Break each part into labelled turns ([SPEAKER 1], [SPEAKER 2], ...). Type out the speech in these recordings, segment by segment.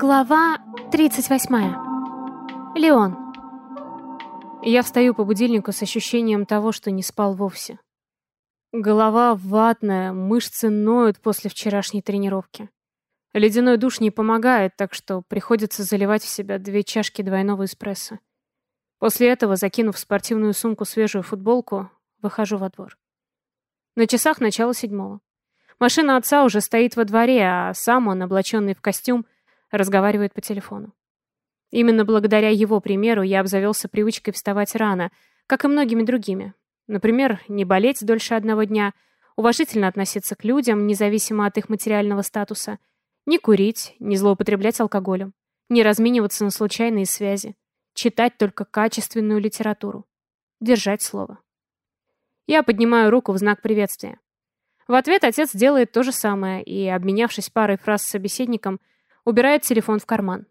[SPEAKER 1] Глава 38. Леон. Я встаю по будильнику с ощущением того, что не спал вовсе. Голова ватная, мышцы ноют после вчерашней тренировки. Ледяной душ не помогает, так что приходится заливать в себя две чашки двойного эспрессо. После этого, закинув в спортивную сумку свежую футболку, выхожу во двор. На часах начало седьмого. Машина отца уже стоит во дворе, а сам он, облаченный в костюм, разговаривает по телефону. Именно благодаря его примеру я обзавелся привычкой вставать рано, как и многими другими. Например, не болеть дольше одного дня, уважительно относиться к людям, независимо от их материального статуса, не курить, не злоупотреблять алкоголем, не размениваться на случайные связи, читать только качественную литературу, держать слово. Я поднимаю руку в знак приветствия. В ответ отец делает то же самое и, обменявшись парой фраз с собеседником, убирает телефон в карман.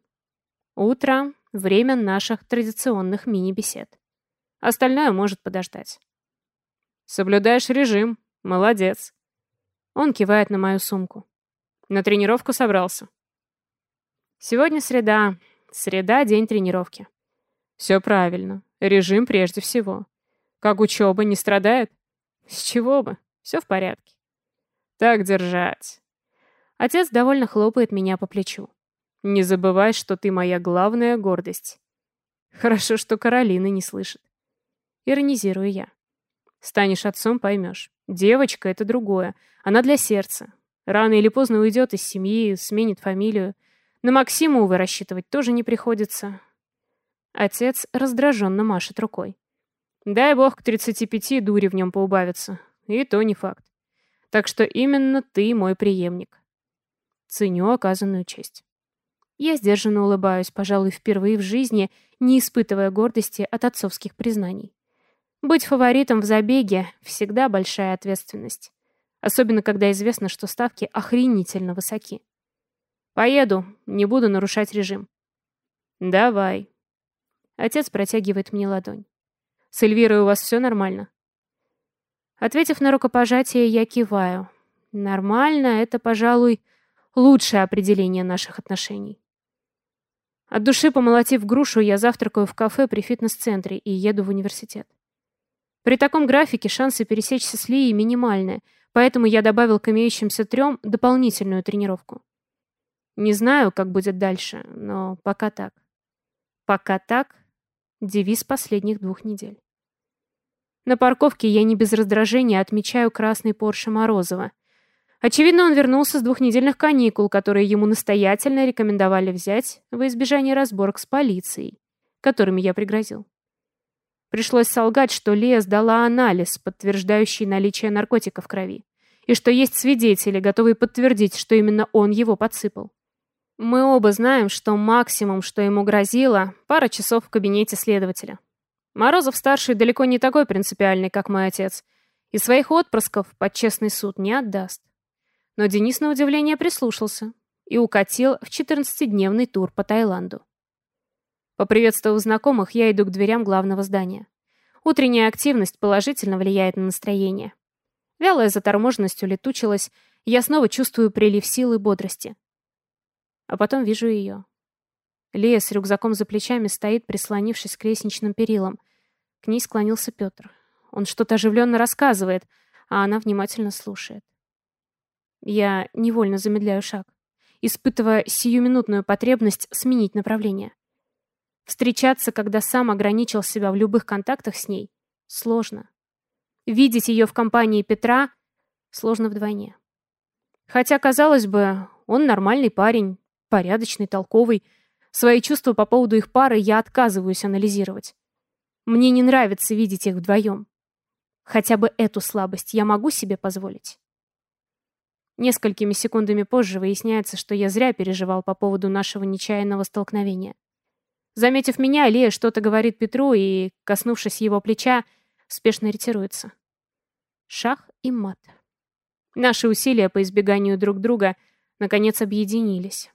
[SPEAKER 1] Утро — время наших традиционных мини-бесед. Остальное может подождать. «Соблюдаешь режим. Молодец». Он кивает на мою сумку. На тренировку собрался. Сегодня среда. Среда — день тренировки. Все правильно. Режим прежде всего. Как учеба, не страдает? С чего бы? Все в порядке. Так держать. Отец довольно хлопает меня по плечу. Не забывай, что ты моя главная гордость. Хорошо, что Каролина не слышит. Иронизирую я. Станешь отцом, поймешь. Девочка — это другое. Она для сердца. Рано или поздно уйдет из семьи, сменит фамилию. На Максиму, увы, рассчитывать тоже не приходится. Отец раздраженно машет рукой. Дай бог к 35 дури в нем поубавится. И то не факт. Так что именно ты мой преемник. Ценю оказанную честь. Я сдержанно улыбаюсь, пожалуй, впервые в жизни, не испытывая гордости от отцовских признаний. Быть фаворитом в забеге — всегда большая ответственность. Особенно, когда известно, что ставки охренительно высоки. Поеду, не буду нарушать режим. Давай. Отец протягивает мне ладонь. С Эльвирой у вас все нормально? Ответив на рукопожатие, я киваю. Нормально — это, пожалуй, лучшее определение наших отношений. От души помолотив грушу, я завтракаю в кафе при фитнес-центре и еду в университет. При таком графике шансы пересечься с Лией минимальны, поэтому я добавил к имеющимся трем дополнительную тренировку. Не знаю, как будет дальше, но пока так. Пока так — девиз последних двух недель. На парковке я не без раздражения отмечаю красный Порше Морозова. Очевидно, он вернулся с двухнедельных каникул, которые ему настоятельно рекомендовали взять во избежание разборок с полицией, которыми я пригрозил. Пришлось солгать, что Лея сдала анализ, подтверждающий наличие наркотиков в крови, и что есть свидетели, готовые подтвердить, что именно он его подсыпал. Мы оба знаем, что максимум, что ему грозило, пара часов в кабинете следователя. Морозов-старший далеко не такой принципиальный, как мой отец, и своих отпрысков под честный суд не отдаст. Но Денис, на удивление, прислушался и укатил в 14-дневный тур по Таиланду. Поприветствовав знакомых, я иду к дверям главного здания. Утренняя активность положительно влияет на настроение. Вялая заторможенность улетучилась, я снова чувствую прилив силы и бодрости. А потом вижу ее. Лея с рюкзаком за плечами стоит, прислонившись к лестничным перилам. К ней склонился Петр. Он что-то оживленно рассказывает, а она внимательно слушает. Я невольно замедляю шаг, испытывая сиюминутную потребность сменить направление. Встречаться, когда сам ограничил себя в любых контактах с ней, сложно. Видеть ее в компании Петра сложно вдвойне. Хотя, казалось бы, он нормальный парень, порядочный, толковый, Свои чувства по поводу их пары я отказываюсь анализировать. Мне не нравится видеть их вдвоем. Хотя бы эту слабость я могу себе позволить. Несколькими секундами позже выясняется, что я зря переживал по поводу нашего нечаянного столкновения. Заметив меня, Лея что-то говорит Петру и, коснувшись его плеча, спешно ретируется. Шах и мат. Наши усилия по избеганию друг друга наконец объединились.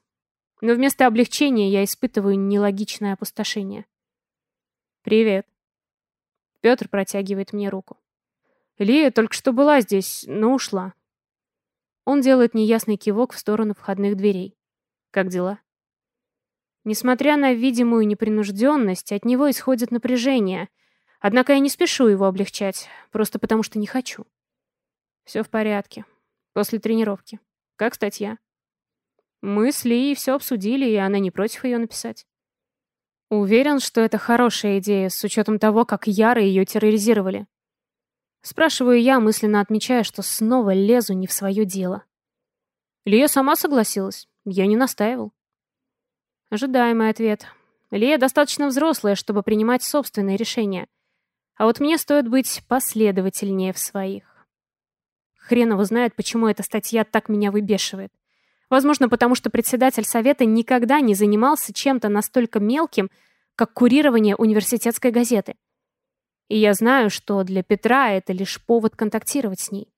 [SPEAKER 1] Но вместо облегчения я испытываю нелогичное опустошение. «Привет». Петр протягивает мне руку. «Лия только что была здесь, но ушла». Он делает неясный кивок в сторону входных дверей. «Как дела?» Несмотря на видимую непринужденность, от него исходит напряжение. Однако я не спешу его облегчать, просто потому что не хочу. Все в порядке. После тренировки. Как статья? Мы с Ли все обсудили, и она не против ее написать. Уверен, что это хорошая идея, с учетом того, как яро ее терроризировали. Спрашиваю я, мысленно отмечая, что снова лезу не в свое дело. Лия сама согласилась. Я не настаивал. Ожидаемый ответ. Лия достаточно взрослая, чтобы принимать собственные решения. А вот мне стоит быть последовательнее в своих. Хрен его знает, почему эта статья так меня выбешивает. Возможно, потому что председатель совета никогда не занимался чем-то настолько мелким, как курирование университетской газеты. И я знаю, что для Петра это лишь повод контактировать с ней.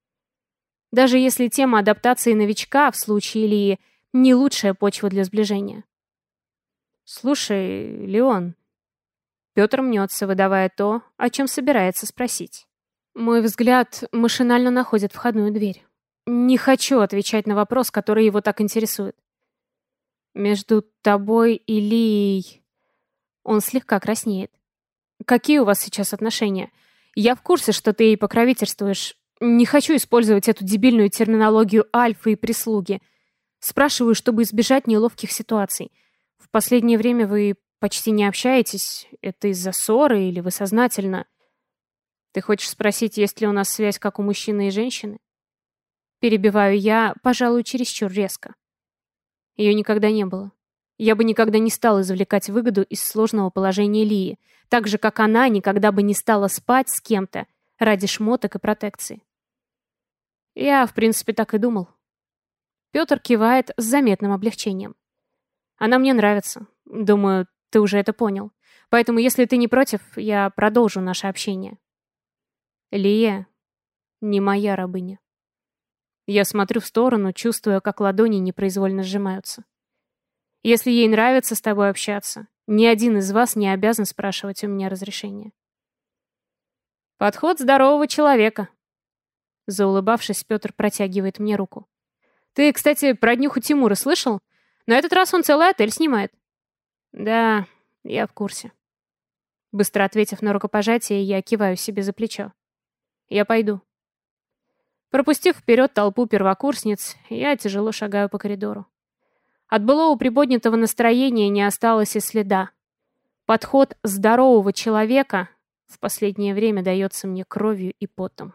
[SPEAKER 1] Даже если тема адаптации новичка в случае Ильи не лучшая почва для сближения. «Слушай, Леон...» Петр мнется, выдавая то, о чем собирается спросить. Мой взгляд машинально находит входную дверь. Не хочу отвечать на вопрос, который его так интересует. Между тобой и Лией... Он слегка краснеет. Какие у вас сейчас отношения? Я в курсе, что ты ей покровительствуешь. Не хочу использовать эту дебильную терминологию альфа и прислуги. Спрашиваю, чтобы избежать неловких ситуаций. В последнее время вы почти не общаетесь. Это из-за ссоры или вы сознательно? Ты хочешь спросить, есть ли у нас связь, как у мужчины и женщины? Перебиваю я, пожалуй, чересчур резко. Ее никогда не было. Я бы никогда не стал извлекать выгоду из сложного положения Лии, так же, как она никогда бы не стала спать с кем-то ради шмоток и протекции. Я, в принципе, так и думал. Петр кивает с заметным облегчением. Она мне нравится. Думаю, ты уже это понял. Поэтому, если ты не против, я продолжу наше общение. Лия не моя рабыня. Я смотрю в сторону, чувствуя, как ладони непроизвольно сжимаются. Если ей нравится с тобой общаться, ни один из вас не обязан спрашивать у меня разрешения. Подход здорового человека. Заулыбавшись, Петр протягивает мне руку. Ты, кстати, про днюху Тимура слышал? На этот раз он целый отель снимает. Да, я в курсе. Быстро ответив на рукопожатие, я киваю себе за плечо. Я пойду. Пропустив вперед толпу первокурсниц, я тяжело шагаю по коридору. От былого приподнятого настроения не осталось и следа. Подход здорового человека в последнее время дается мне кровью и потом.